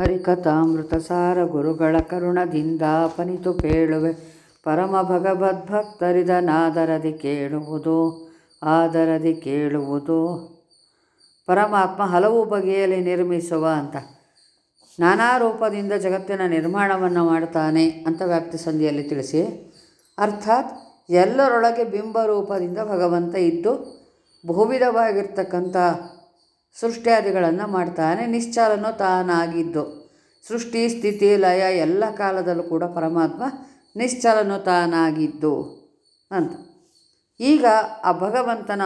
ಹರಿಕಥಾಮೃತ ಸಾರ ಗುರುಗಳ ಕರುಣದಿಂದ ಪನಿತು ಕೇಳುವೆ. ಪರಮ ಭಗವದ್ಭಕ್ತರಿದನಾದರದಿ ಕೇಳುವುದು, ಆದರದಿ ಕೇಳುವುದು. ಪರಮಾತ್ಮ ಹಲವು ಬಗೆಯಲ್ಲಿ ನಿರ್ಮಿಸುವ ಅಂತ. ನಾನಾ ರೂಪದಿಂದ ಜಗತ್ತಿನ ನಿರ್ಮಾಣವನ್ನು ಮಾಡ್ತಾನೆ ಅಂತ ವ್ಯಾಪ್ತಿ ಸಂಧಿಯಲ್ಲಿ ತಿಳಿಸಿ. ಅರ್ಥಾತ್ ಎಲ್ಲರೊಳಗೆ ಬಿಂಬ ರೂಪದಿಂದ ಭಗವಂತ ಇದ್ದು ಬಹುವಿಧವಾಗಿರ್ತಕ್ಕಂಥ ಸೃಷ್ಟ್ಯಾದಿಗಳನ್ನು ಮಾಡ್ತಾನೆ. ನಿಶ್ಚಲನೋ ತಾನಾಗಿದ್ದು. ಸೃಷ್ಟಿ, ಸ್ಥಿತಿ, ಲಯ ಎಲ್ಲ ಕಾಲದಲ್ಲೂ ಕೂಡ ಪರಮಾತ್ಮ ನಿಶ್ಚಲನೋ ತಾನಾಗಿದ್ದು ಅಂತ. ಈಗ ಆ ಭಗವಂತನ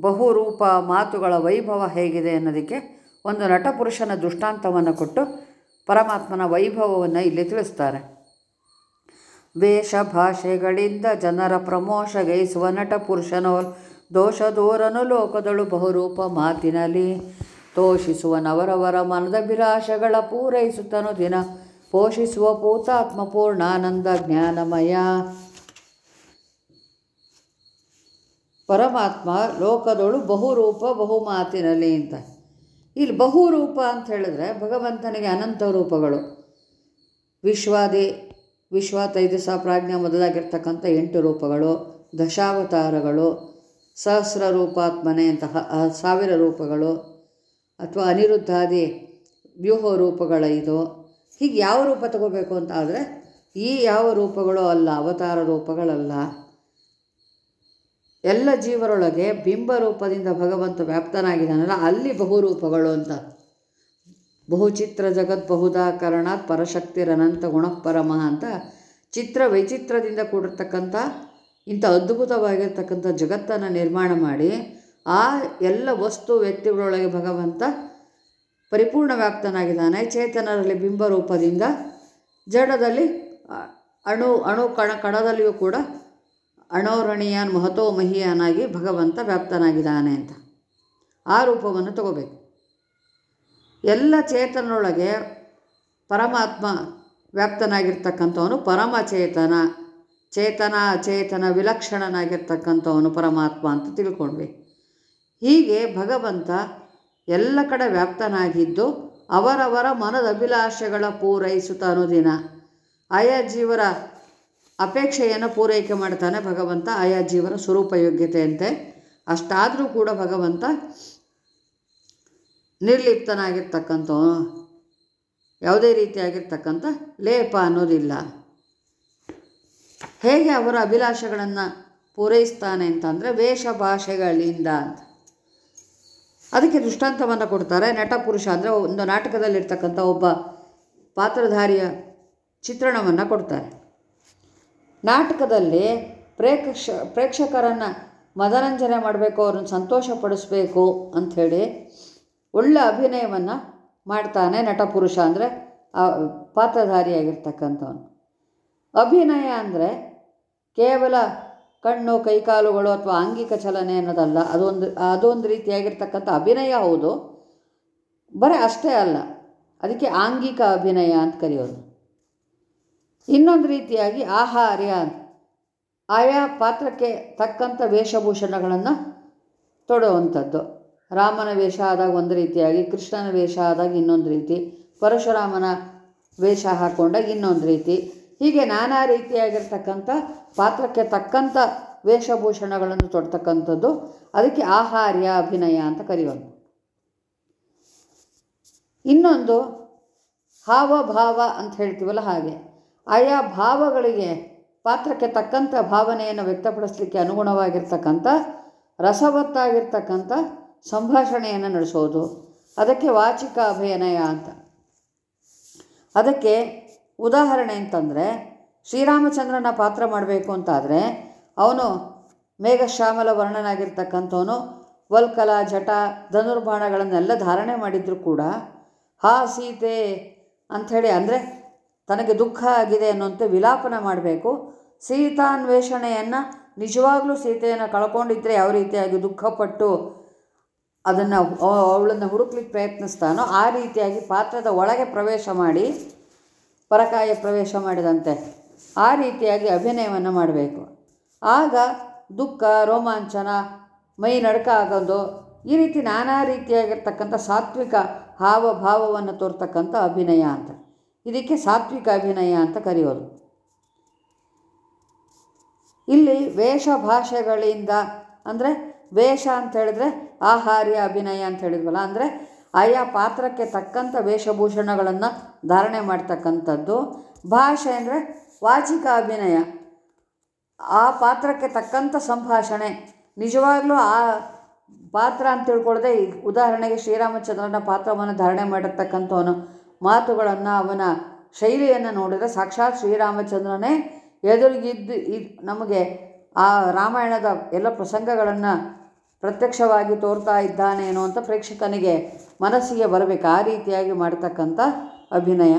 ಬಹುರೂಪ ಮಾತುಗಳ ವೈಭವ ಹೇಗಿದೆ ಅನ್ನೋದಕ್ಕೆ ಒಂದು ನಟಪುರುಷನ ದೃಷ್ಟಾಂತವನ್ನು ಕೊಟ್ಟು ಪರಮಾತ್ಮನ ವೈಭವವನ್ನು ಇಲ್ಲಿ ತಿಳಿಸ್ತಾರೆ. ವೇಷ ಭಾಷೆಗಳಿಂದ ಜನರ ಪ್ರಮೋಷಗೈಸುವ ನಟಪುರುಷನೋ ದೋಷ ದೂರನು ಲೋಕದಳು ಬಹುರೂಪ ಮಾತಿನಲ್ಲಿ ತೋಷಿಸುವ ನವರವರ ಮನದ ಮನದಭಿಲಾಷಗಳ ಪೂರೈಸುತ್ತನು ದಿನ. ಪೋಷಿಸುವ ಪೂತಾತ್ಮ ಪೂರ್ಣಾನಂದ ಜ್ಞಾನಮಯ. ಪರಮಾತ್ಮ ಲೋಕದಳು ಬಹುರೂಪ ಬಹು ಮಾತಿನಲ್ಲಿ ಅಂತ. ಇಲ್ಲಿ ಬಹುರೂಪ ಅಂತ ಹೇಳಿದ್ರೆ ಭಗವಂತನಿಗೆ ಅನಂತ ರೂಪಗಳು. ವಿಶ್ವಾದಿ ವಿಶ್ವ ತೈಜಸ ಪ್ರಾಜ್ಞ ಮೊದಲಾಗಿರ್ತಕ್ಕಂಥ ಎಂಟು ರೂಪಗಳು. ದಶಾವತಾರಗಳು. ಸಹಸ್ರ ರೂಪಾತ್ಮನೆ ಅಂತಹ ಸಾವಿರ ರೂಪಗಳು ಅಥವಾ ಅನಿರುದ್ಧಾದಿ ವ್ಯೂಹ ರೂಪಗಳ ಇದು. ಹೀಗೆ ಯಾವ ರೂಪ ತಗೋಬೇಕು ಅಂತ ಆದರೆ, ಈ ಯಾವ ರೂಪಗಳು ಅಲ್ಲ, ಅವತಾರ ರೂಪಗಳಲ್ಲ, ಎಲ್ಲ ಜೀವರೊಳಗೆ ಬಿಂಬ ರೂಪದಿಂದ ಭಗವಂತ ವ್ಯಾಪ್ತನಾಗಿದ್ದಾನಲ್ಲ, ಅಲ್ಲಿ ಬಹುರೂಪಗಳು ಅಂತ. ಬಹುಚಿತ್ರ ಜಗತ್ ಬಹುದಾಕರಣಾತ್ ಪರಶಕ್ತಿರನಂತ ಗುಣಪರಮಃ ಅಂತ ಚಿತ್ರ ವೈಚಿತ್ರದಿಂದ ಕೂಡಿರ್ತಕ್ಕಂಥ ಇಂಥ ಅದ್ಭುತವಾಗಿರ್ತಕ್ಕಂಥ ಜಗತ್ತನ್ನು ನಿರ್ಮಾಣ ಮಾಡಿ ಆ ಎಲ್ಲ ವಸ್ತು ವ್ಯಕ್ತಿಗಳೊಳಗೆ ಭಗವಂತ ಪರಿಪೂರ್ಣ ವ್ಯಾಪ್ತನಾಗಿದ್ದಾನೆ ಚೇತನರಲ್ಲಿ ಬಿಂಬ ರೂಪದಿಂದ ಜಡದಲ್ಲಿ ಅಣು ಅಣು ಕಣ, ಕಣದಲ್ಲಿಯೂ ಕೂಡ ಅಣೋರಣೀಯಾನ್ ಮಹತೋ ಮಹಿಯಾನಾಗಿ ಭಗವಂತ ವ್ಯಾಪ್ತನಾಗಿದ್ದಾನೆ ಅಂತ. ಆ ರೂಪವನ್ನು ತಗೋಬೇಕು. ಎಲ್ಲ ಚೇತನೊಳಗೆ ಪರಮಾತ್ಮ ವ್ಯಾಪ್ತನಾಗಿರ್ತಕ್ಕಂಥವನು ಪರಮಚೇತನ. ಚೇತನ, ಅಚೇತನ, ವಿಲಕ್ಷಣನಾಗಿರ್ತಕ್ಕಂಥವನು ಪರಮಾತ್ಮ ಅಂತ ತಿಳ್ಕೊಂಡ್ವಿ. ಹೀಗೆ ಭಗವಂತ ಎಲ್ಲ ಕಡೆ ವ್ಯಾಪ್ತನಾಗಿದ್ದು ಅವರವರ ಮನದ ಅಭಿಲಾಷೆಗಳ ಪೂರೈಸುತ್ತ ಅನುದಿನ. ಆಯಾ ಜೀವರ ಅಪೇಕ್ಷೆಯನ್ನು ಪೂರೈಕೆ ಮಾಡ್ತಾನೆ ಭಗವಂತ, ಆಯಾ ಜೀವರ ಸ್ವರೂಪ ಯೋಗ್ಯತೆಯಂತೆ. ಅಷ್ಟಾದರೂ ಕೂಡ ಭಗವಂತ ನಿರ್ಲಿಪ್ತನಾಗಿರ್ತಕ್ಕಂಥ ಯಾವುದೇ ರೀತಿಯಾಗಿರ್ತಕ್ಕಂಥ ಲೇಪ ಅನ್ನೋದಿಲ್ಲ. ಹೇಗೆ ಅವರ ಅಭಿಲಾಷೆಗಳನ್ನು ಪೂರೈಸ್ತಾನೆ ಅಂತಂದರೆ ವೇಷ ಭಾಷೆಗಳಿಂದ ಅಂತ. ಅದಕ್ಕೆ ದೃಷ್ಟಾಂತವನ್ನು ಕೊಡ್ತಾರೆ. ನಟಪುರುಷ ಅಂದರೆ ಒಂದು ನಾಟಕದಲ್ಲಿರ್ತಕ್ಕಂಥ ಒಬ್ಬ ಪಾತ್ರಧಾರಿಯ ಚಿತ್ರಣವನ್ನು ಕೊಡ್ತಾರೆ. ನಾಟಕದಲ್ಲಿ ಪ್ರೇಕ್ಷ, ಪ್ರೇಕ್ಷಕರನ್ನು ಮನರಂಜನೆ ಮಾಡಬೇಕು, ಅವ್ರನ್ನ ಸಂತೋಷಪಡಿಸ್ಬೇಕು ಅಂಥೇಳಿ ಒಳ್ಳೆ ಅಭಿನಯವನ್ನು ಮಾಡ್ತಾನೆ ನಟಪುರುಷ ಅಂದರೆ ಆ ಪಾತ್ರಧಾರಿಯಾಗಿರ್ತಕ್ಕಂಥವನು. ಅಭಿನಯ ಅಂದರೆ ಕೇವಲ ಕಣ್ಣು, ಕೈಕಾಲುಗಳು ಅಥವಾ ಆಂಗಿಕ ಚಲನೆ ಅನ್ನೋದಲ್ಲ, ಅದೊಂದು ಅದೊಂದು ರೀತಿಯಾಗಿರ್ತಕ್ಕಂಥ ಅಭಿನಯ ಹೌದು. ಬರೀ ಅಷ್ಟೇ ಅಲ್ಲ, ಅದಕ್ಕೆ ಆಂಗಿಕ ಅಭಿನಯ ಅಂತ ಕರೆಯೋದು. ಇನ್ನೊಂದು ರೀತಿಯಾಗಿ ಆಹಾರ್ಯ ಆಯಾ ಪಾತ್ರಕ್ಕೆ ತಕ್ಕಂಥ ವೇಷಭೂಷಣಗಳನ್ನು ತೊಡುವಂಥದ್ದು. ರಾಮನ ವೇಷ ಆದಾಗ ಒಂದು ರೀತಿಯಾಗಿ, ಕೃಷ್ಣನ ವೇಷ ಆದಾಗ ಇನ್ನೊಂದು ರೀತಿ, ಪರಶುರಾಮನ ವೇಷ ಹಾಕ್ಕೊಂಡಾಗ ಇನ್ನೊಂದು ರೀತಿ. ಹೀಗೆ ನಾನಾ ರೀತಿಯಾಗಿರ್ತಕ್ಕಂಥ ಪಾತ್ರಕ್ಕೆ ತಕ್ಕಂಥ ವೇಷಭೂಷಣಗಳನ್ನು ತೊಡ್ತಕ್ಕಂಥದ್ದು ಅದಕ್ಕೆ ಆಹಾರ್ಯ, ಅಭಿನಯ ಅಂತ ಕರೆಯೋದು ಇನ್ನೊಂದು ಹಾವಭಾವ ಅಂತ ಹೇಳ್ತೀವಲ್ಲ ಹಾಗೆ. ಆಯಾ ಭಾವಗಳಿಗೆ ಪಾತ್ರಕ್ಕೆ ತಕ್ಕಂಥ ಭಾವನೆಯನ್ನು ವ್ಯಕ್ತಪಡಿಸಲಿಕ್ಕೆ ಅನುಗುಣವಾಗಿರ್ತಕ್ಕಂಥ ರಸವತ್ತಾಗಿರ್ತಕ್ಕಂಥ ಸಂಭಾಷಣೆಯನ್ನು ನಡೆಸೋದು. ಅದಕ್ಕೆ ವಾಚಿಕ ಅಭಿನಯ ಅಂತ. ಅದಕ್ಕೆ ಉದಾಹರಣೆ ಅಂತಂದರೆ, ಶ್ರೀರಾಮಚಂದ್ರನ ಪಾತ್ರ ಮಾಡಬೇಕು ಅಂತಾದರೆ, ಅವನು ಮೇಘಶ್ಯಾಮಲ ವರ್ಣನಾಗಿರ್ತಕ್ಕಂಥವನು, ವಲ್ಕಲ, ಜಟ, ಧನುರ್ಬಾಣಗಳನ್ನೆಲ್ಲ ಧಾರಣೆ ಮಾಡಿದರೂ ಕೂಡ, ಹಾ ಸೀತೆ ಅಂಥೇಳಿ ಅಂದರೆ ತನಗೆ ದುಃಖ ಆಗಿದೆ ಅನ್ನುವಂತೆ ವಿಲಾಪನ ಮಾಡಬೇಕು. ಸೀತಾನ್ವೇಷಣೆಯನ್ನು ನಿಜವಾಗ್ಲೂ ಸೀತೆಯನ್ನು ಕಳ್ಕೊಂಡಿದ್ದರೆ ಯಾವ ರೀತಿಯಾಗಿ ದುಃಖಪಟ್ಟು ಅದನ್ನು ಅವಳನ್ನು ಹುಡುಕ್ಲಿಕ್ಕೆ ಪ್ರಯತ್ನಿಸ್ತಾನೋ ಆ ರೀತಿಯಾಗಿ ಪಾತ್ರದ ಒಳಗೆ ಪ್ರವೇಶ ಮಾಡಿ ಪರಕಾಯ ಪ್ರವೇಶ ಮಾಡಿದಂತೆ ಆ ರೀತಿಯಾಗಿ ಅಭಿನಯವನ್ನು ಮಾಡಬೇಕು. ಆಗ ದುಃಖ, ರೋಮಾಂಚನ, ಮೈ ನಡುಕ ಆಗೋದು, ಈ ರೀತಿ ನಾನಾ ರೀತಿಯಾಗಿರ್ತಕ್ಕಂಥ ಸಾತ್ವಿಕ ಹಾವಭಾವವನ್ನು ತೋರ್ತಕ್ಕಂಥ ಅಭಿನಯ ಅಂತ. ಇದಕ್ಕೆ ಸಾತ್ವಿಕ ಅಭಿನಯ ಅಂತ ಕರೆಯೋದು. ಇಲ್ಲಿ ವೇಷ ಭಾಷೆಗಳಿಂದ, ಅಂದರೆ ವೇಷ ಅಂತ ಹೇಳಿದ್ರೆ ಆಹಾರ್ಯ ಅಭಿನಯ ಅಂತ ಹೇಳಿದ್ವಲ್ಲ, ಅಂದರೆ ಆಯಾ ಪಾತ್ರಕ್ಕೆ ತಕ್ಕಂಥ ವೇಷಭೂಷಣಗಳನ್ನು ಧಾರಣೆ ಮಾಡ್ತಕ್ಕಂಥದ್ದು. ಭಾಷೆ ಅಂದರೆ ವಾಚಿಕ ಅಭಿನಯ. ಆ ಪಾತ್ರಕ್ಕೆ ತಕ್ಕಂಥ ಸಂಭಾಷಣೆ. ನಿಜವಾಗ್ಲೂ ಆ ಪಾತ್ರ ಅಂತ ತಿಳ್ಕೊಳ್ಳದೆ ಉದಾಹರಣೆಗೆ ಶ್ರೀರಾಮಚಂದ್ರನ ಪಾತ್ರವನ್ನು ಧಾರಣೆ ಮಾಡಿರ್ತಕ್ಕಂಥವನು. ಮಾತುಗಳನ್ನು ಅವನ ಶೈಲಿಯನ್ನು ನೋಡಿದರೆ ಸಾಕ್ಷಾತ್ ಶ್ರೀರಾಮಚಂದ್ರನೇ ಎದುರಿಗಿದ್ದು ಇದು ನಮಗೆ ಆ ರಾಮಾಯಣದ ಎಲ್ಲ ಪ್ರಸಂಗಗಳನ್ನು ಪ್ರತ್ಯಕ್ಷವಾಗಿ ತೋರ್ತಾ ಇದ್ದಾನೇನೋ ಅಂತ ಪ್ರೇಕ್ಷಕನಿಗೆ ಮನಸ್ಸಿಗೆ ಬರಬೇಕು. ಆ ರೀತಿಯಾಗಿ ಮಾಡ್ತಕ್ಕಂಥ ಅಭಿನಯ.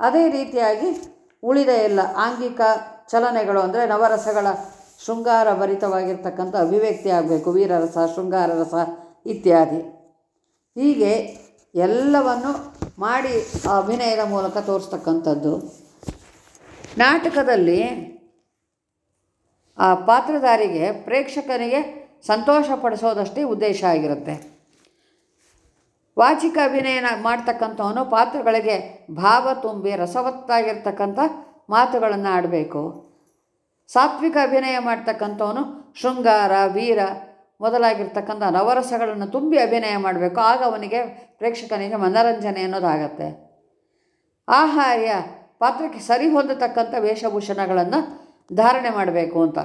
ಅದೇ ರೀತಿಯಾಗಿ ಉಳಿದ ಎಲ್ಲ ಆಂಗಿಕ ಚಲನೆಗಳು ಅಂದರೆ ನವರಸಗಳ ಶೃಂಗಾರ ಭರಿತವಾಗಿರ್ತಕ್ಕಂಥ ಅಭಿವ್ಯಕ್ತಿ ಆಗಬೇಕು. ವೀರರಸ ಶೃಂಗಾರ ರಸ ಇತ್ಯಾದಿ. ಹೀಗೆ ಎಲ್ಲವನ್ನು ಮಾಡಿ ಅಭಿನಯದ ಮೂಲಕ ತೋರಿಸ್ತಕ್ಕಂಥದ್ದು. ನಾಟಕದಲ್ಲಿ ಆ ಪಾತ್ರಧಾರಿಗೆ ಪ್ರೇಕ್ಷಕನಿಗೆ ಸಂತೋಷಪಡಿಸೋದಷ್ಟೇ ಉದ್ದೇಶ ಆಗಿರುತ್ತೆ. ವಾಚಿಕ ಅಭಿನಯನ ಮಾಡ್ತಕ್ಕಂಥವನು ಪಾತ್ರಗಳಿಗೆ ಭಾವ ತುಂಬಿ ರಸವತ್ತಾಗಿರ್ತಕ್ಕಂಥ ಮಾತುಗಳನ್ನು ಆಡಬೇಕು. ಸಾತ್ವಿಕ ಅಭಿನಯ ಮಾಡ್ತಕ್ಕಂಥವನು ಶೃಂಗಾರ, ವೀರ ಮೊದಲಾಗಿರ್ತಕ್ಕಂಥ ನವರಸಗಳನ್ನು ತುಂಬಿ ಅಭಿನಯ ಮಾಡಬೇಕು. ಆಗ ಅವನಿಗೆ ಪ್ರೇಕ್ಷಕನಿಗೆ ಮನರಂಜನೆ ಅನ್ನೋದಾಗತ್ತೆ. ಆಹಾರ್ಯ ಪಾತ್ರಕ್ಕೆ ಸರಿ ಹೊಂದತಕ್ಕಂಥ ವೇಷಭೂಷಣಗಳನ್ನು ಧಾರಣೆ ಮಾಡಬೇಕು ಅಂತ.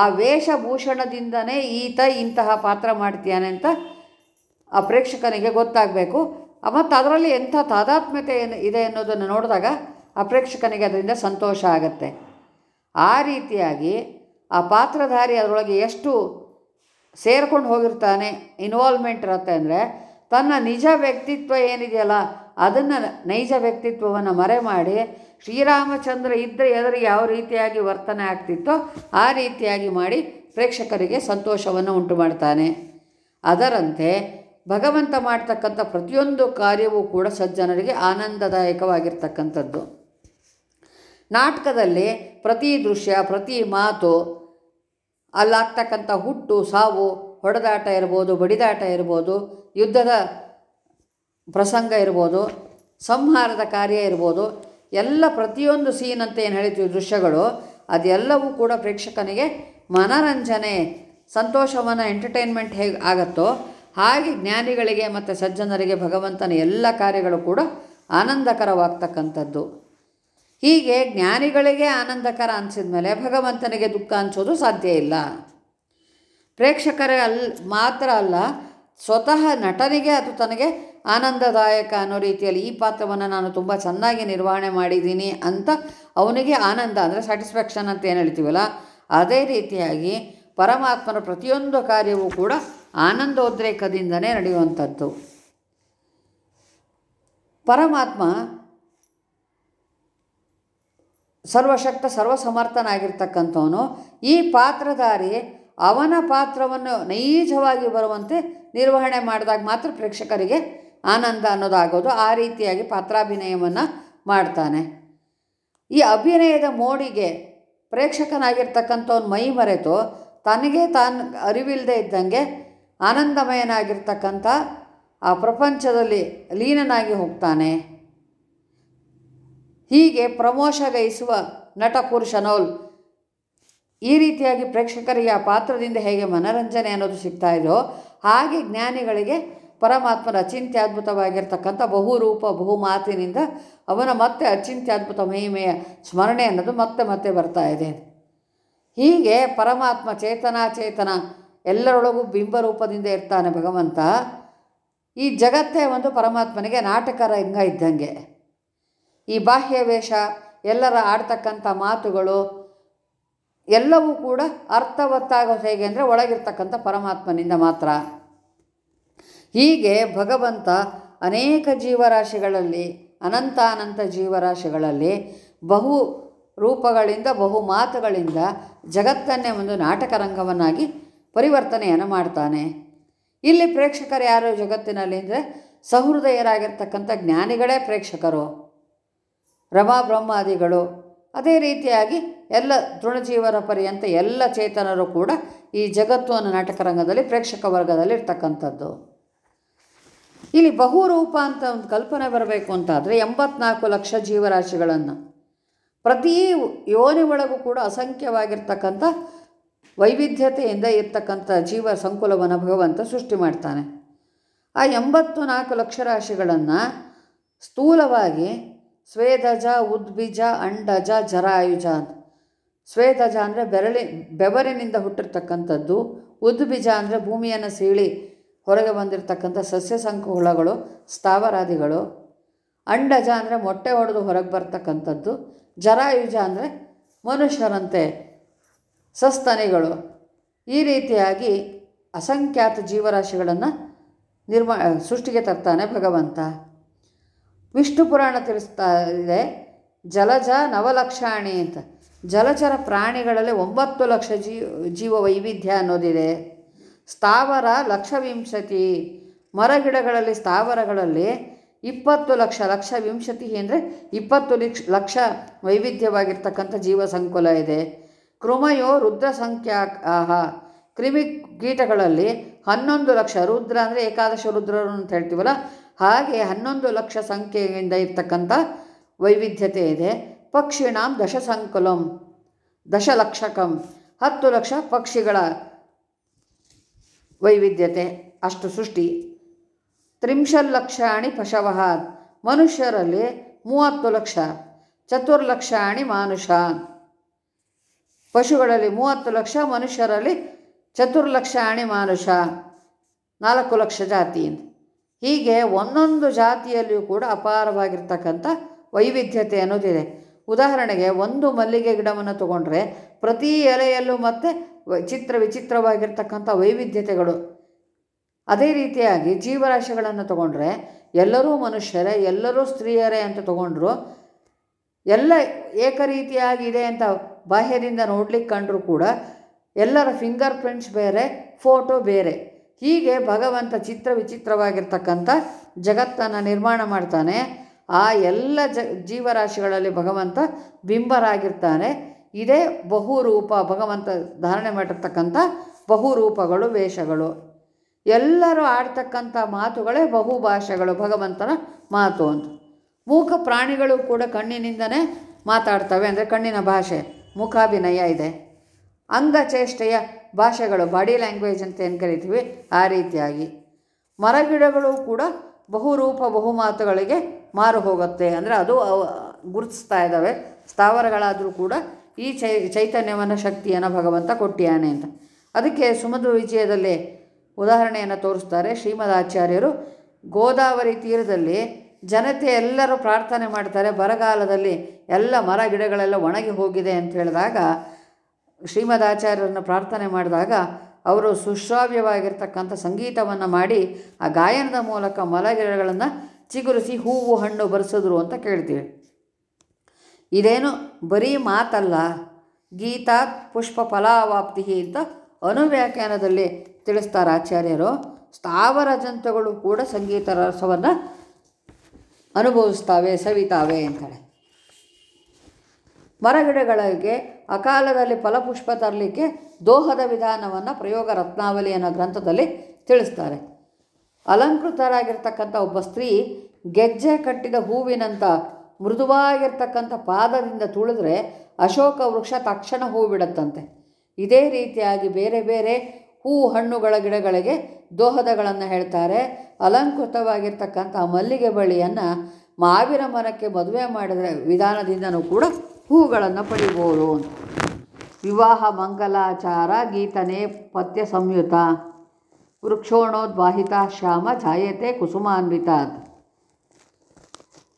ಆ ವೇಷಭೂಷಣದಿಂದನೇ ಈತ ಇಂತಹ ಪಾತ್ರ ಮಾಡ್ತೀಯಾನೆ ಅಂತ ಆ ಪ್ರೇಕ್ಷಕನಿಗೆ ಗೊತ್ತಾಗಬೇಕು. ಮತ್ತು ಅದರಲ್ಲಿ ಎಂಥ ತಾದಾತ್ಮ್ಯತೆ ಇದೆ ಅನ್ನೋದನ್ನು ನೋಡಿದಾಗ ಆ ಪ್ರೇಕ್ಷಕನಿಗೆ ಅದರಿಂದ ಸಂತೋಷ ಆಗುತ್ತೆ. ಆ ರೀತಿಯಾಗಿ ಆ ಪಾತ್ರಧಾರಿ ಅದರೊಳಗೆ ಎಷ್ಟು ಸೇರ್ಕೊಂಡು ಹೋಗಿರ್ತಾನೆ ಇನ್ವಾಲ್ವ್ಮೆಂಟ್ ಇರುತ್ತೆ ಅಂದರೆ ತನ್ನ ನಿಜ ವ್ಯಕ್ತಿತ್ವ ಏನಿದೆಯಲ್ಲ ಅದನ್ನು ನೈಜ ವ್ಯಕ್ತಿತ್ವವನ್ನು ಮರೆ ಮಾಡಿ ಶ್ರೀರಾಮಚಂದ್ರ ಇದ್ದರೆ ಎದುರಿಗೆ ಯಾವ ರೀತಿಯಾಗಿ ವರ್ತನೆ ಆಗ್ತಿತ್ತೋ ಆ ರೀತಿಯಾಗಿ ಮಾಡಿ ಪ್ರೇಕ್ಷಕರಿಗೆ ಸಂತೋಷವನ್ನು ಉಂಟು ಮಾಡ್ತಾನೆ. ಅದರಂತೆ ಭಗವಂತ ಮಾಡ್ತಕ್ಕಂಥ ಪ್ರತಿಯೊಂದು ಕಾರ್ಯವೂ ಕೂಡ ಸಜ್ಜನರಿಗೆ ಆನಂದದಾಯಕವಾಗಿರ್ತಕ್ಕಂಥದ್ದು. ನಾಟಕದಲ್ಲಿ ಪ್ರತಿ ದೃಶ್ಯ, ಪ್ರತಿ ಮಾತು ಅಲ್ಲಾಗ್ತಕ್ಕಂಥ ಹುಟ್ಟು, ಸಾವು, ಹೊಡೆದಾಟ ಇರ್ಬೋದು, ಬಡಿದಾಟ ಇರ್ಬೋದು, ಯುದ್ಧದ ಪ್ರಸಂಗ ಇರ್ಬೋದು, ಸಂಹಾರದ ಕಾರ್ಯ ಇರ್ಬೋದು ಎಲ್ಲ ಪ್ರತಿಯೊಂದು ಸೀನ್ ಅಂತ ಏನು ಹೇಳ್ತೀವಿ ದೃಶ್ಯಗಳು, ಅದೆಲ್ಲವೂ ಕೂಡ ಪ್ರೇಕ್ಷಕನಿಗೆ ಮನರಂಜನೆ, ಸಂತೋಷವನ್ನು ಎಂಟರ್ಟೈನ್ಮೆಂಟ್ ಹೇಗೆ ಆಗುತ್ತೋ ಹಾಗೆ ಜ್ಞಾನಿಗಳಿಗೆ ಮತ್ತು ಸಜ್ಜನರಿಗೆ, ಭಗವಂತನ ಎಲ್ಲ ಕಾರ್ಯಗಳು ಕೂಡ ಆನಂದಕರವಾಗ್ತಕ್ಕಂಥದ್ದು. ಹೀಗೆ ಜ್ಞಾನಿಗಳಿಗೆ ಆನಂದಕರ ಅನಿಸಿದ ಮೇಲೆ ಭಗವಂತನಿಗೆ ದುಃಖ ಅನಿಸೋದು ಸಾಧ್ಯ ಇಲ್ಲ. ಪ್ರೇಕ್ಷಕರೇ ಅಲ್ ಮಾತ್ರ ಅಲ್ಲ, ಸ್ವತಃ ನಟನಿಗೆ ಅದು ತನಗೆ ಆನಂದದಾಯಕ ಅನ್ನೋ ರೀತಿಯಲ್ಲಿ ಈ ಪಾತ್ರವನ್ನು ನಾನು ತುಂಬ ಚೆನ್ನಾಗಿ ನಿರ್ವಹಣೆ ಮಾಡಿದ್ದೀನಿ ಅಂತ ಅವನಿಗೆ ಆನಂದ, ಅಂದರೆ ಸ್ಯಾಟಿಸ್ಫ್ಯಾಕ್ಷನ್ ಅಂತ ಏನು ಹೇಳ್ತೀವಲ್ಲ, ಅದೇ ರೀತಿಯಾಗಿ ಪರಮಾತ್ಮನ ಪ್ರತಿಯೊಂದು ಕಾರ್ಯವೂ ಕೂಡ ಆನಂದೋದ್ರೇಕದಿಂದನೇ ನಡೆಯುವಂಥದ್ದು. ಪರಮಾತ್ಮ ಸರ್ವಶಕ್ತ, ಸರ್ವಸಮರ್ಥನಾಗಿರ್ತಕ್ಕಂಥವನು. ಈ ಪಾತ್ರಧಾರಿ ಅವನ ಪಾತ್ರವನ್ನು ನೈಜವಾಗಿ ಬರುವಂತೆ ನಿರ್ವಹಣೆ ಮಾಡಿದಾಗ ಮಾತ್ರ ಪ್ರೇಕ್ಷಕರಿಗೆ ಆನಂದ ಅನ್ನೋದಾಗೋದು ಆ ರೀತಿಯಾಗಿ ಪಾತ್ರಾಭಿನಯವನ್ನು ಮಾಡ್ತಾನೆ. ಈ ಅಭಿನಯದ ಮೋಡಿಗೆ ಪ್ರೇಕ್ಷಕನಾಗಿರ್ತಕ್ಕಂಥವ್ನು ಮೈ ಮರೆತು ತನಗೆ ತಾನು ಅರಿವಿಲ್ಲದೆ ಇದ್ದಂಗೆ ಆನಂದಮಯನಾಗಿರ್ತಕ್ಕಂಥ ಆ ಪ್ರಪಂಚದಲ್ಲಿ ಲೀನನಾಗಿ ಹೋಗ್ತಾನೆ. ಹೀಗೆ ಪ್ರಮೋಷಗೈಸುವ ನಟ ಪುರುಷನೋಲ್ ಈ ರೀತಿಯಾಗಿ ಪ್ರೇಕ್ಷಕರಿಗೆ ಆ ಪಾತ್ರದಿಂದ ಹೇಗೆ ಮನರಂಜನೆ ಅನ್ನೋದು ಸಿಗ್ತಾ ಇದೋ ಹಾಗೆ ಜ್ಞಾನಿಗಳಿಗೆ ಪರಮಾತ್ಮನ ಅಚಿಂತ್ಯದ್ಭುತವಾಗಿರ್ತಕ್ಕಂಥ ಬಹುರೂಪ, ಬಹುಮಾತಿನಿಂದ ಅವನ ಮತ್ತೆ ಅಚಿಂತ್ಯದ್ಭುತ ಮಹಿಮೆಯ ಸ್ಮರಣೆ ಅನ್ನೋದು ಮತ್ತೆ ಮತ್ತೆ ಬರ್ತಾ ಇದೆ. ಹೀಗೆ ಪರಮಾತ್ಮ ಚೇತನಾಚೇತನ ಎಲ್ಲರೊಳಗೂ ಬಿಂಬರೂಪದಿಂದ ಇರ್ತಾನೆ ಭಗವಂತ. ಈ ಜಗತ್ತೇ ಒಂದು ಪರಮಾತ್ಮನಿಗೆ ನಾಟಕ ರಂಗ ಇದ್ದಂಗೆ. ಈ ಬಾಹ್ಯ ವೇಷ, ಎಲ್ಲರ ಆಡ್ತಕ್ಕಂಥ ಮಾತುಗಳು, ಎಲ್ಲವೂ ಕೂಡ ಅರ್ಥವತ್ತಾಗೋದು ಹೇಗೆ ಅಂದರೆ ಒಳಗಿರ್ತಕ್ಕಂಥ ಪರಮಾತ್ಮನಿಂದ ಮಾತ್ರ. ಹೀಗೆ ಭಗವಂತ ಅನೇಕ ಜೀವರಾಶಿಗಳಲ್ಲಿ ಅನಂತ ಅನಂತ ಜೀವರಾಶಿಗಳಲ್ಲಿ ಬಹು ರೂಪಗಳಿಂದ, ಬಹು ಮಾತುಗಳಿಂದ ಜಗತ್ತನ್ನೇ ಒಂದು ನಾಟಕ ರಂಗವನ್ನಾಗಿ ಪರಿವರ್ತನೆಯನ್ನು ಮಾಡ್ತಾನೆ. ಇಲ್ಲಿ ಪ್ರೇಕ್ಷಕರು ಯಾರು ಜಗತ್ತಿನಲ್ಲಿ ಅಂದರೆ ಸಹೃದಯರಾಗಿರ್ತಕ್ಕಂಥ ಜ್ಞಾನಿಗಳೇ ಪ್ರೇಕ್ಷಕರು. ರಮಾ ಬ್ರಹ್ಮಾದಿಗಳು. ಅದೇ ರೀತಿಯಾಗಿ ಎಲ್ಲ ತೃಣಜೀವರ ಪರ್ಯಂತ ಎಲ್ಲ ಚೇತನರು ಕೂಡ ಈ ಜಗತ್ತು ಅನ್ನೋ ನಾಟಕ ರಂಗದಲ್ಲಿ ಪ್ರೇಕ್ಷಕ ವರ್ಗದಲ್ಲಿ ಇರ್ತಕ್ಕಂಥದ್ದು ಇಲ್ಲಿ ಬಹುರೂಪ ಅಂತ ಒಂದು ಕಲ್ಪನೆ ಬರಬೇಕು ಅಂತಾದರೆ ಎಂಬತ್ನಾಲ್ಕು ಲಕ್ಷ ಜೀವರಾಶಿಗಳನ್ನು. ಪ್ರತಿ ಯೋನಿ ಒಳಗೂ ಕೂಡ ಅಸಂಖ್ಯವಾಗಿರ್ತಕ್ಕಂಥ ವೈವಿಧ್ಯತೆಯಿಂದ ಇರ್ತಕ್ಕಂಥ ಜೀವ ಸಂಕುಲವನ್ನು ಭಗವಂತ ಸೃಷ್ಟಿ ಮಾಡ್ತಾನೆ. ಆ ಎಂಬತ್ತು ನಾಲ್ಕು ಲಕ್ಷ ರಾಶಿಗಳನ್ನು ಸ್ಥೂಲವಾಗಿ ಸ್ವೇದಜ, ಉದ್ಬೀಜ, ಅಂಡಜ, ಜರಾಯುಜ ಅಂತ. ಸ್ವೇದಜ ಅಂದರೆ ಬೆರಳಿ, ಬೆವರಿನಿಂದ ಹುಟ್ಟಿರ್ತಕ್ಕಂಥದ್ದು, ಉದ್ಬೀಜ ಅಂದರೆ ಭೂಮಿಯನ್ನು ಸೀಳಿ ಹೊರಗೆ ಬಂದಿರತಕ್ಕಂಥ ಸಸ್ಯ ಸಂಕುಲಗಳು ಸ್ಥಾವರಾದಿಗಳು, ಅಂಡಜ ಅಂದರೆ ಮೊಟ್ಟೆ ಹೊಡೆದು ಹೊರಗೆ ಬರ್ತಕ್ಕಂಥದ್ದು ಜರಾಯುಜ ಅಂದರೆ ಮನುಷ್ಯರಂತೆ ಸಸ್ತನಿಗಳು. ಈ ರೀತಿಯಾಗಿ ಅಸಂಖ್ಯಾತ ಜೀವರಾಶಿಗಳನ್ನು ನಿರ್ಮಾ ಸೃಷ್ಟಿಗೆ ತರ್ತಾನೆ ಭಗವಂತ. ವಿಷ್ಣು ಪುರಾಣ ತಿಳಿಸ್ತಾ ಇದೆ, ಜಲಜ ನವಲಕ್ಷಾಣಿ ಅಂತ. ಜಲಚರ ಪ್ರಾಣಿಗಳಲ್ಲಿ ಒಂಬತ್ತು ಲಕ್ಷ ಜೀ, ಜೀವ ವೈವಿಧ್ಯ ಅನ್ನೋದಿದೆ. ಸ್ಥಾವರ ಲಕ್ಷವಿಂಶತಿ. ಮರಗಿಡಗಳಲ್ಲಿ ಸ್ಥಾವರಗಳಲ್ಲಿ ಇಪ್ಪತ್ತು ಲಕ್ಷ ಲಕ್ಷ ವಿಂಶತಿ ಅಂದರೆ ಇಪ್ಪತ್ತು ಲಕ್ಷ ಲಕ್ಷ ವೈವಿಧ್ಯವಾಗಿರ್ತಕ್ಕಂಥ ಜೀವ ಸಂಕುಲ ಇದೆ. ಕೃಮಯೋ ರುದ್ರ ಸಂಖ್ಯಾಹ ಕ್ರಿಮಿ ಕೀಟಗಳಲ್ಲಿ ಹನ್ನೊಂದು ಲಕ್ಷ, ರುದ್ರ ಅಂದರೆ ಏಕಾದಶ ರುದ್ರರು ಅಂತ ಹೇಳ್ತೀವಲ್ಲ, ಹಾಗೆ ಹನ್ನೊಂದು ಲಕ್ಷ ಸಂಖ್ಯೆಯಿಂದ ಇರ್ತಕ್ಕಂಥ ವೈವಿಧ್ಯತೆ ಇದೆ. ಪಕ್ಷಿಣಾಂ ದಶ ಸಂಕುಲಂ ದಶಲಕ್ಷಕಂ, ಹತ್ತು ಲಕ್ಷ ಪಕ್ಷಿಗಳ ವೈವಿಧ್ಯತೆ, ಅಷ್ಟು ಸೃಷ್ಟಿ. ತ್ರಿಂಶಲ್ಲಕ್ಷಾಣಿ ಪಶವಃ ಮನುಷ್ಯರಲ್ಲಿ ಮೂವತ್ತು ಲಕ್ಷ, ಚತುರ್ಲಕ್ಷಾಣಿ ಮಾನುಷ. ಪಶುಗಳಲ್ಲಿ ಮೂವತ್ತು ಲಕ್ಷ, ಮನುಷ್ಯರಲ್ಲಿ ಚತುರ್ಲಕ್ಷಾಣಿ ಮಾನುಷ. ನಾಲ್ಕು ಲಕ್ಷ ಜಾತಿ ಹೀಗೆ ಒಂದೊಂದು ಜಾತಿಯಲ್ಲಿಯೂ ಕೂಡ ಅಪಾರವಾಗಿರ್ತಕ್ಕಂಥ ವೈವಿಧ್ಯತೆ ಅನ್ನೋದಿದೆ. ಉದಾಹರಣೆಗೆ ಒಂದು ಮಲ್ಲಿಗೆ ಗಿಡವನ್ನು ತಗೊಂಡ್ರೆ ಪ್ರತಿ ಎಲೆಯಲ್ಲೂ ಮತ್ತೆ ಚಿತ್ರ ವಿಚಿತ್ರವಾಗಿರ್ತಕ್ಕಂಥ ವೈವಿಧ್ಯತೆಗಳು. ಅದೇ ರೀತಿಯಾಗಿ ಜೀವರಾಶಿಗಳನ್ನು ತಗೊಂಡ್ರೆ ಎಲ್ಲರೂ ಮನುಷ್ಯರೇ, ಎಲ್ಲರೂ ಸ್ತ್ರೀಯರೇ ಅಂತ ತಗೊಂಡ್ರು, ಎಲ್ಲ ಏಕರೀತಿಯಾಗಿದೆ ಅಂತ ಬಾಹ್ಯದಿಂದ ನೋಡ್ಲಿಕ್ಕೆ ಕಂಡರೂ ಕೂಡ ಎಲ್ಲರ ಫಿಂಗರ್ ಪ್ರಿಂಟ್ಸ್ ಬೇರೆ, ಫೋಟೋ ಬೇರೆ. ಹೀಗೆ ಭಗವಂತ ಚಿತ್ರ ವಿಚಿತ್ರವಾಗಿರ್ತಕ್ಕಂಥ ಜಗತ್ತನ್ನು ನಿರ್ಮಾಣ ಮಾಡ್ತಾನೆ. ಆ ಎಲ್ಲ ಜ ಜೀವರಾಶಿಗಳಲ್ಲಿ ಭಗವಂತ ಬಿಂಬರಾಗಿರ್ತಾನೆ. ಇದೇ ಬಹುರೂಪ, ಭಗವಂತ ಧಾರಣೆ ಮಾಡಿರ್ತಕ್ಕಂಥ ಬಹುರೂಪಗಳು, ವೇಷಗಳು. ಎಲ್ಲರೂ ಆಡ್ತಕ್ಕಂಥ ಮಾತುಗಳೇ ಬಹುಭಾಷೆಗಳು, ಭಗವಂತನ ಮಾತು ಅಂತ. ಮೂಕ ಪ್ರಾಣಿಗಳು ಕೂಡ ಕಣ್ಣಿನಿಂದನೇ ಮಾತಾಡ್ತವೆ ಅಂದರೆ ಕಣ್ಣಿನ ಭಾಷೆ, ಮುಖಾಭಿನಯ ಇದೆ. ಅಂಗಚೇಷ್ಟೆಯ ಭಾಷೆಗಳು, ಬಾಡಿ ಲ್ಯಾಂಗ್ವೇಜ್ ಅಂತ ಏನು ಕರಿತೀವಿ? ಆ ರೀತಿಯಾಗಿ. ಮರಗಿಡಗಳು ಕೂಡ ಬಹುರೂಪ ಬಹುಮಾತುಗಳಿಗೆ ಮಾರು ಹೋಗುತ್ತೆ. ಅಂದರೆ ಅದು ಗುರುತಿಸ್ತಾ ಇದ್ದಾವೆ. ಸ್ಥಾವರಗಳಾದರೂ ಕೂಡ ಈ ಚೈ ಚೈತನ್ಯವನ್ನು ಶಕ್ತಿಯನ್ನು ಭಗವಂತ ಕೊಟ್ಟಿಯಾನೆ ಅಂತ. ಅದಕ್ಕೆ ಸುಮಧು ವಿಜಯದಲ್ಲಿ ಉದಾಹರಣೆಯನ್ನು ತೋರಿಸ್ತಾರೆ. ಶ್ರೀಮದ್ ಆಚಾರ್ಯರು ಗೋದಾವರಿ ತೀರದಲ್ಲಿ ಜನತೆ ಎಲ್ಲರೂ ಪ್ರಾರ್ಥನೆ ಮಾಡ್ತಾರೆ. ಬರಗಾಲದಲ್ಲಿ ಎಲ್ಲ ಮರ ಗಿಡಗಳೆಲ್ಲ ಒಣಗಿ ಹೋಗಿದೆ ಅಂತ ಹೇಳಿದಾಗ ಶ್ರೀಮದ್ ಆಚಾರ್ಯರನ್ನು ಪ್ರಾರ್ಥನೆ ಮಾಡಿದಾಗ ಅವರು ಸುಶ್ರಾವ್ಯವಾಗಿರ್ತಕ್ಕಂಥ ಸಂಗೀತವನ್ನು ಮಾಡಿ ಆ ಗಾಯನದ ಮೂಲಕ ಮಲಗಿರಗಳನ್ನು ಚಿಗುರಿಸಿ ಹೂವು, ಹಣ್ಣು ಬರೆಸಿದ್ರು ಅಂತ ಕೇಳ್ತೀವಿ. ಇದೇನು ಬರೀ ಮಾತಲ್ಲ, ಗೀತಾ ಪುಷ್ಪ ಫಲಾವಾಪ್ತಿ ಅಂತ ಅನುವ್ಯಾಖ್ಯಾನದಲ್ಲಿ ತಿಳಿಸ್ತಾರೆ ಆಚಾರ್ಯರು. ಸ್ಥಾವರ ಜಂತುಗಳು ಕೂಡ ಸಂಗೀತ ರಸವನ್ನು ಅನುಭವಿಸ್ತಾವೆ, ಸವಿತಾವೆ ಅಂತಾಳೆ ಮರಗಿಡಗಳಿಗೆ ಅಕಾಲದಲ್ಲಿ ಫಲಪುಷ್ಪ ತರಲಿಕ್ಕೆ ದೋಹದ ವಿಧಾನವನ್ನು ಪ್ರಯೋಗ ರತ್ನಾವಲಿ ಅನ್ನೋ ಗ್ರಂಥದಲ್ಲಿ ತಿಳಿಸ್ತಾರೆ. ಅಲಂಕೃತರಾಗಿರ್ತಕ್ಕಂಥ ಒಬ್ಬ ಸ್ತ್ರೀ ಗೆಜ್ಜೆ ಕಟ್ಟಿದ ಹೂವಿನಂಥ ಮೃದುವಾಗಿರ್ತಕ್ಕಂಥ ಪಾದದಿಂದ ತುಳಿದ್ರೆ ಅಶೋಕ ವೃಕ್ಷ ತಕ್ಷಣ ಹೂ ಬಿಡುತ್ತಂತೆ ಇದೇ ರೀತಿಯಾಗಿ ಬೇರೆ ಬೇರೆ ಹೂ ಹಣ್ಣುಗಳ ಗಿಡಗಳಿಗೆ ದೋಹದಗಳನ್ನು ಹೇಳ್ತಾರೆ. ಅಲಂಕೃತವಾಗಿರ್ತಕ್ಕಂಥ ಮಲ್ಲಿಗೆ ಬಳ್ಳಿಯನ್ನು ಮಾವಿನ ಮರಕ್ಕೆ ಮದುವೆ ಮಾಡಿದರೆ ವಿಧಾನದಿಂದನೂ ಕೂಡ ಹೂಗಳನ್ನು ಪಡಿಬೋದು ವಿವಾಹ ಮಂಗಲಾಚಾರ, ಗೀತನೆ ಪಥ್ಯ ಸಂಯುತ ವೃಕ್ಷೋಣೋದ್ವಾಹಿತ ಶ್ಯಾಮ ಜಾಯತೆ ಕುಸುಮಾನ್ವಿತ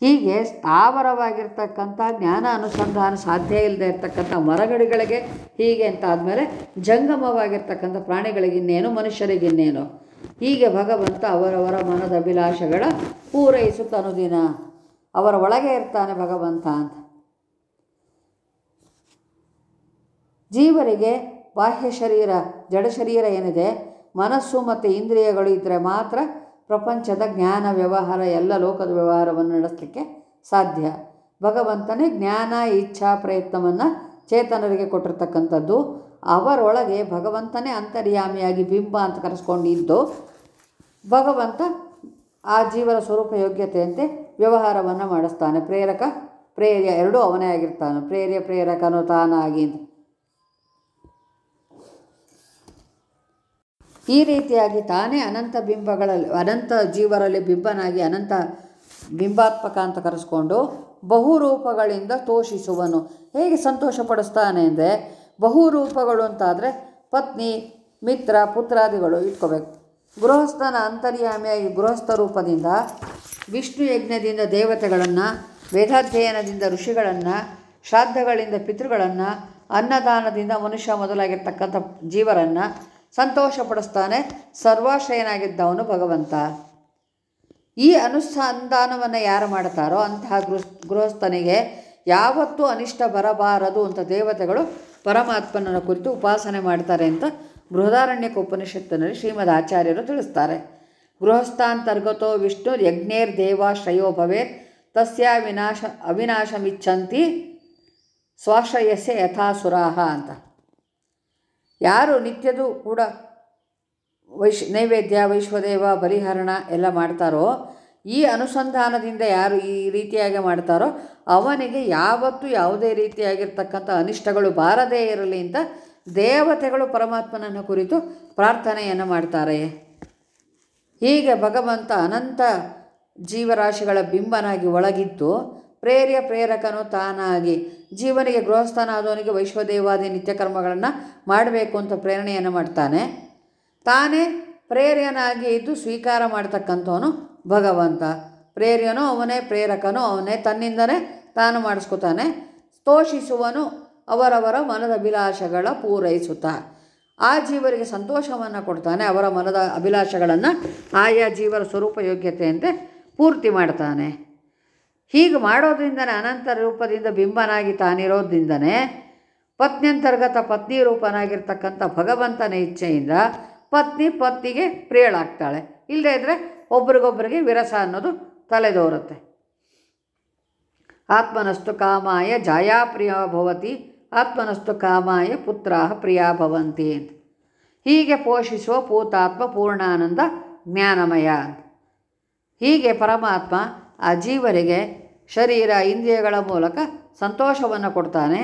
ಹೀಗೆ ಸ್ಥಾವರವಾಗಿರ್ತಕ್ಕಂಥ ಜ್ಞಾನ ಅನುಸಂಧಾನ ಸಾಧ್ಯ ಇಲ್ಲದೆ ಇರ್ತಕ್ಕಂಥ ಮರಗಡಿಗಳಿಗೆ ಹೀಗೆ ಅಂತ ಆದಮೇಲೆ ಜಂಗಮವಾಗಿರ್ತಕ್ಕಂಥ ಪ್ರಾಣಿಗಳಿಗಿನ್ನೇನು ಮನುಷ್ಯರಿಗಿನ್ನೇನು ಹೀಗೆ ಭಗವಂತ ಅವರವರ ಮನದ ಅಭಿಲಾಷೆಗಳ ಪೂರೈಸುತ್ತನು ದಿನ. ಅವರ ಒಳಗೆ ಇರ್ತಾನೆ ಭಗವಂತ ಅಂತ. ಜೀವರಿಗೆ ಬಾಹ್ಯ ಶರೀರ, ಜಡ ಶರೀರ ಏನಿದೆ? ಮನಸ್ಸು ಮತ್ತು ಇಂದ್ರಿಯಗಳು ಇದ್ದರೆ ಮಾತ್ರ ಪ್ರಪಂಚದ ಜ್ಞಾನ ವ್ಯವಹಾರ, ಎಲ್ಲ ಲೋಕದ ವ್ಯವಹಾರವನ್ನು ನಡೆಸಲಿಕ್ಕೆ ಸಾಧ್ಯ. ಭಗವಂತನೇ ಜ್ಞಾನ, ಇಚ್ಛಾ, ಪ್ರಯತ್ನವನ್ನು ಚೇತನರಿಗೆ ಕೊಟ್ಟಿರ್ತಕ್ಕಂಥದ್ದು. ಅವರೊಳಗೆ ಭಗವಂತನೇ ಅಂತರ್ಯಾಮಿಯಾಗಿ ಬಿಂಬ ಅಂತ ಕರೆಸ್ಕೊಂಡಿದ್ದು ಭಗವಂತ ಆ ಜೀವನ ಸ್ವರೂಪ ಯೋಗ್ಯತೆಯಂತೆ ವ್ಯವಹಾರವನ್ನು ಮಾಡಿಸ್ತಾನೆ. ಪ್ರೇರಕ, ಪ್ರೇರ್ಯ ಎರಡೂ ಅವನೇ ಆಗಿರ್ತಾನೆ. ಪ್ರೇರ್ಯ, ಪ್ರೇರಕನು ತಾನಾಗಿ ಈ ರೀತಿಯಾಗಿ ತಾನೇ ಅನಂತ ಬಿಂಬಗಳಲ್ಲಿ, ಅನಂತ ಜೀವರಲ್ಲಿ ಬಿಂಬನಾಗಿ ಅನಂತ ಬಿಂಬಾತ್ಮಕ ಅಂತ ಕರೆಸ್ಕೊಂಡು ಬಹುರೂಪಗಳಿಂದ ತೋಷಿಸುವನು. ಹೇಗೆ ಸಂತೋಷ ಪಡಿಸ್ತಾನೆ ಅಂದರೆ, ಬಹುರೂಪಗಳು ಅಂತಾದರೆ ಪತ್ನಿ, ಮಿತ್ರ, ಪುತ್ರಾದಿಗಳು ಇಟ್ಕೋಬೇಕು. ಗೃಹಸ್ಥನ ಅಂತರ್ಯಾಮಿಯಾಗಿ ಗೃಹಸ್ಥ ರೂಪದಿಂದ ವಿಷ್ಣು ಯಜ್ಞದಿಂದ ದೇವತೆಗಳನ್ನು, ವೇದಾಧ್ಯಯನದಿಂದ ಋಷಿಗಳನ್ನು, ಶ್ರಾದ್ದಗಳಿಂದ ಪಿತೃಗಳನ್ನು, ಅನ್ನದಾನದಿಂದ ಮನುಷ್ಯ ಮೊದಲಾಗಿರ್ತಕ್ಕಂಥ ಜೀವರನ್ನು ಸಂತೋಷಪಡಿಸ್ತಾನೆ. ಸರ್ವಾಶ್ರಯನಾಗಿದ್ದವನು ಭಗವಂತ. ಈ ಅನುಸಂಧಾನವನ್ನು ಯಾರು ಮಾಡ್ತಾರೋ ಅಂತಹ ಗೃಹ, ಗೃಹಸ್ಥನಿಗೆ ಯಾವತ್ತೂ ಅನಿಷ್ಟ ಬರಬಾರದು ಅಂತ ದೇವತೆಗಳು ಪರಮಾತ್ಮನನ್ನು ಕುರಿತು ಉಪಾಸನೆ ಮಾಡ್ತಾರೆ ಅಂತ ಬೃಹದಾರಣ್ಯಕ ಉಪನಿಷತ್ತಿನಲ್ಲಿ ಶ್ರೀಮದ್ ಆಚಾರ್ಯರು ತಿಳಿಸ್ತಾರೆ. ಗೃಹಸ್ಥಾಂತರ್ಗತೋ ವಿಷ್ಣು ಯಜ್ಞೇರ್ ದೇವಾಶ್ರಯೋ ಭವೇತ್ ತಸ್ಯ ವಿನಾಶ, ಅವಿನಾಶಮಿಚ್ಛಂತಿ ಸ್ವಾಶ್ರಯಸ್ಯ ಯಥಾಸುರಾಹ ಅಂತ. ಯಾರು ನಿತ್ಯದು ಕೂಡ ವೈಶ್, ನೈವೇದ್ಯ, ವೈಶ್ವದೇವ, ಬಲಿಹರಣ ಎಲ್ಲ ಮಾಡ್ತಾರೋ, ಈ ಅನುಸಂಧಾನದಿಂದ ಯಾರು ಈ ರೀತಿಯಾಗಿ ಮಾಡ್ತಾರೋ, ಅವನಿಗೆ ಯಾವತ್ತೂ ಯಾವುದೇ ರೀತಿಯಾಗಿರ್ತಕ್ಕಂಥ ಅನಿಷ್ಟಗಳು ಬಾರದೇ ಇರಲಿ ಅಂತ ದೇವತೆಗಳು ಪರಮಾತ್ಮನನ್ನು ಕುರಿತು ಪ್ರಾರ್ಥನೆಯನ್ನು ಮಾಡ್ತಾರೆ. ಹೀಗೆ ಭಗವಂತ ಅನಂತ ಜೀವರಾಶಿಗಳ ಬಿಂಬನಾಗಿ ಒಳಗಿದ್ದು ಪ್ರೇರ್ಯ ಪ್ರೇರಕನು ತಾನಾಗಿ. ಜೀವನಿಗೆ ಗೃಹಸ್ಥಾನ ಆದವನಿಗೆ ವೈಶ್ವದೇವಾದಿ ನಿತ್ಯಕರ್ಮಗಳನ್ನು ಮಾಡಬೇಕು ಅಂತ ಪ್ರೇರಣೆಯನ್ನು ಮಾಡ್ತಾನೆ. ತಾನೇ ಪ್ರೇರ್ಯನಾಗಿ ಇದ್ದು ಸ್ವೀಕಾರ ಮಾಡ್ತಕ್ಕಂಥವನು ಭಗವಂತ. ಪ್ರೇರ್ಯನೋ ಅವನೇ, ಪ್ರೇರಕನೋ ಅವನೇ, ತನ್ನಿಂದನೇ ತಾನು ಮಾಡಿಸ್ಕೊತಾನೆ. ತೋಷಿಸುವನು ಅವರವರ ಮನದ ಅಭಿಲಾಷಗಳ ಪೂರೈಸುತ್ತಾ. ಆ ಜೀವರಿಗೆ ಸಂತೋಷವನ್ನು ಕೊಡ್ತಾನೆ, ಅವರ ಮನದ ಅಭಿಲಾಷಗಳನ್ನು ಆಯಾ ಜೀವರ ಸ್ವರೂಪ ಯೋಗ್ಯತೆಯಂತೆ ಪೂರ್ತಿ ಮಾಡ್ತಾನೆ. ಹೀಗೆ ಮಾಡೋದ್ರಿಂದನೇ ಅನಂತ ರೂಪದಿಂದ ಬಿಂಬನಾಗಿ ತಾನಿರೋದ್ರಿಂದನೇ ಪತ್ನ್ಯಂತರ್ಗತ ಪತ್ನಿ ರೂಪನಾಗಿರ್ತಕ್ಕಂಥ ಭಗವಂತನ ಇಚ್ಛೆಯಿಂದ ಪತ್ನಿ ಪತ್ನಿಗೆ ಪ್ರಿಯಳಾಗ್ತಾಳೆ. ಇಲ್ಲದೇ ಇದ್ದರೆ ಒಬ್ರಿಗೊಬ್ಬರಿಗೆ ವಿರಸ ಅನ್ನೋದು ತಲೆದೋರುತ್ತೆ. ಆತ್ಮನಸ್ತು ಕಾಮಾಯ ಜಾಯಾ ಪ್ರಿಯ ಭವತಿ, ಆತ್ಮನಸ್ತು ಕಾಮಾಯ ಪುತ್ರ ಪ್ರಿಯ ಭವಂತಿ ಅಂತ. ಹೀಗೆ ಪೋಷಿಸುವ ಪೂತಾತ್ಮ ಪೂರ್ಣಾನಂದ ಜ್ಞಾನಮಯ ಹೀಗೆ ಪರಮಾತ್ಮ ಆ ಜೀವರಿಗೆ ಶರೀರ, ಇಂದ್ರಿಯಗಳ ಮೂಲಕ ಸಂತೋಷವನ್ನು ಕೊಡ್ತಾನೆ.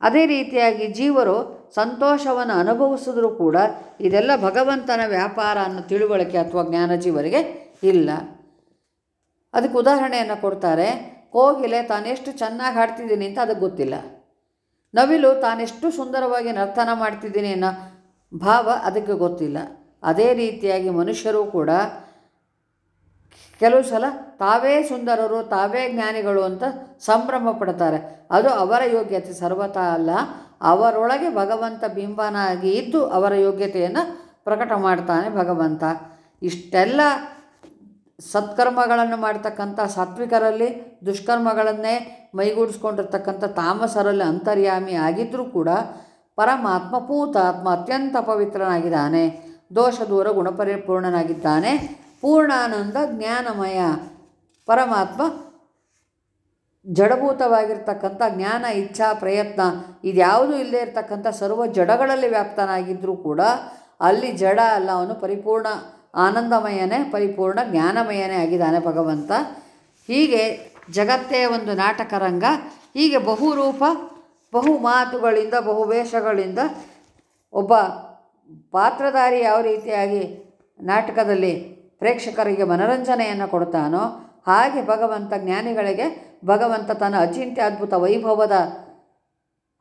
ಅದೇ ರೀತಿಯಾಗಿ ಜೀವರು ಸಂತೋಷವನ್ನು ಅನುಭವಿಸಿದ್ರೂ ಕೂಡ ಇದೆಲ್ಲ ಭಗವಂತನ ವ್ಯಾಪಾರ ಅನ್ನೋ ತಿಳುವಳಿಕೆ ಅಥವಾ ಜ್ಞಾನ ಜೀವರಿಗೆ ಇಲ್ಲ. ಅದಕ್ಕೆ ಉದಾಹರಣೆಯನ್ನು ಕೊಡ್ತಾರೆ, ಕೋಗಿಲೆ, ತಾನೆಷ್ಟು ಚೆನ್ನಾಗಿ ಹಾಡ್ತಿದ್ದೀನಿ ಅಂತ ಅದಕ್ಕೆ ಗೊತ್ತಿಲ್ಲ. ನವಿಲು, ತಾನೆಷ್ಟು ಸುಂದರವಾಗಿ ನರ್ತನ ಮಾಡ್ತಿದ್ದೀನಿ ಅನ್ನೋ ಭಾವ ಅದಕ್ಕೆ ಗೊತ್ತಿಲ್ಲ. ಅದೇ ರೀತಿಯಾಗಿ ಮನುಷ್ಯರು ಕೂಡ ಕೆಲವು ಸಲ ತಾವೇ ಸುಂದರರು, ತಾವೇ ಜ್ಞಾನಿಗಳು ಅಂತ ಸಂಭ್ರಮ ಪಡ್ತಾರೆ. ಅದು ಅವರ ಯೋಗ್ಯತೆ. ಸರ್ವತಾ ಅಲ್ಲ, ಅವರೊಳಗೆ ಭಗವಂತ ಬಿಂಬನಾಗಿ ಇದ್ದು ಅವರ ಯೋಗ್ಯತೆಯನ್ನು ಪ್ರಕಟ ಮಾಡ್ತಾನೆ ಭಗವಂತ. ಇಷ್ಟೆಲ್ಲ ಸತ್ಕರ್ಮಗಳನ್ನು ಮಾಡ್ತಕ್ಕಂಥ ಸಾತ್ವಿಕರಲ್ಲಿ, ದುಷ್ಕರ್ಮಗಳನ್ನೇ ಮೈಗೂಡಿಸ್ಕೊಂಡಿರ್ತಕ್ಕಂಥ ತಾಮಸರಲ್ಲಿ ಅಂತರ್ಯಾಮಿ ಆಗಿದ್ದರೂ ಕೂಡ ಪರಮಾತ್ಮ ಪೂತಾತ್ಮ ಅತ್ಯಂತ ಪವಿತ್ರನಾಗಿದ್ದಾನೆ. ದೋಷ ದೂರ ಗುಣಪರಿಪೂರ್ಣನಾಗಿದ್ದಾನೆ. ಪೂರ್ಣಾನಂದ ಜ್ಞಾನಮಯ. ಪರಮಾತ್ಮ ಜಡಭೂತವಾಗಿರ್ತಕ್ಕಂಥ ಜ್ಞಾನ, ಇಚ್ಛಾ, ಪ್ರಯತ್ನ ಇದ್ಯಾವುದೂ ಇಲ್ಲದೆ ಇರತಕ್ಕಂಥ ಸರ್ವ ಜಡಗಳಲ್ಲಿ ವ್ಯಾಪ್ತನಾಗಿದ್ದರೂ ಕೂಡ ಅಲ್ಲಿ ಜಡ ಅಲ್ಲ, ಅವನು ಪರಿಪೂರ್ಣ ಆನಂದಮಯನೇ, ಪರಿಪೂರ್ಣ ಜ್ಞಾನಮಯನೇ ಆಗಿದ್ದಾನೆ ಭಗವಂತ. ಹೀಗೆ ಜಗತ್ತೇ ಒಂದು ನಾಟಕರಂಗ. ಹೀಗೆ ಬಹುರೂಪ, ಬಹು ಮಾತುಗಳಿಂದ, ಬಹು ವೇಷಗಳಿಂದ ಒಬ್ಬ ಪಾತ್ರಧಾರಿ ಯಾವ ರೀತಿಯಾಗಿ ನಾಟಕದಲ್ಲಿ ಪ್ರೇಕ್ಷಕರಿಗೆ ಮನರಂಜನೆಯನ್ನು ಕೊಡ್ತಾನೋ ಹಾಗೆ ಭಗವಂತ ಜ್ಞಾನಿಗಳಿಗೆ ಭಗವಂತ ತನ್ನ ಅಚಿಂತ್ಯ ಅದ್ಭುತ ವೈಭವದ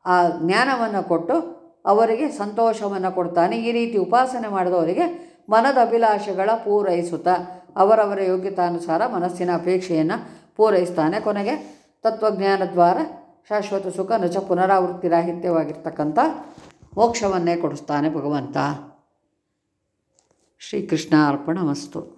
ಆ ಜ್ಞಾನವನ್ನು ಕೊಟ್ಟು ಅವರಿಗೆ ಸಂತೋಷವನ್ನು ಕೊಡ್ತಾನೆ ಈ ರೀತಿ ಉಪಾಸನೆ ಮಾಡಿದವರಿಗೆ ಮನದ ಅಭಿಲಾಷೆಗಳ ಪೂರೈಸುತ್ತಾ ಅವರವರ ಯೋಗ್ಯತಾನುಸಾರ ಮನಸ್ಸಿನ ಅಪೇಕ್ಷೆಯನ್ನು ಪೂರೈಸ್ತಾನೆ. ಕೊನೆಗೆ ತತ್ವಜ್ಞಾನ ದ್ವಾರ ಶಾಶ್ವತ ಸುಖ ನಚ ಪುನರಾವೃತ್ತಿರಾಹಿತ್ಯವಾಗಿರ್ತಕ್ಕಂಥ ಮೋಕ್ಷವನ್ನೇ ಕೊಡಿಸ್ತಾನೆ ಭಗವಂತ. ಶ್ರೀಕೃಷ್ಣ ಅರ್ಪಣ ಮಸ್ತು